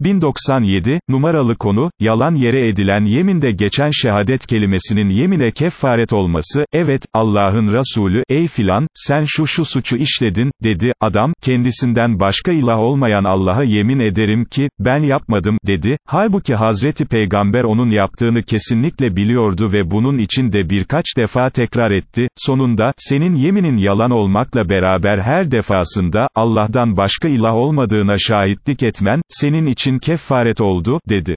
1097, numaralı konu, yalan yere edilen yeminde geçen şehadet kelimesinin yemine kefaret olması, evet, Allah'ın Resulü, ey filan, sen şu şu suçu işledin, dedi, adam, kendisinden başka ilah olmayan Allah'a yemin ederim ki, ben yapmadım, dedi, halbuki Hazreti Peygamber onun yaptığını kesinlikle biliyordu ve bunun için de birkaç defa tekrar etti, sonunda, senin yeminin yalan olmakla beraber her defasında, Allah'tan başka ilah olmadığına şahitlik etmen, senin için kefaret oldu, dedi.